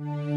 Mm-hmm.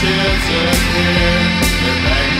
tears appear.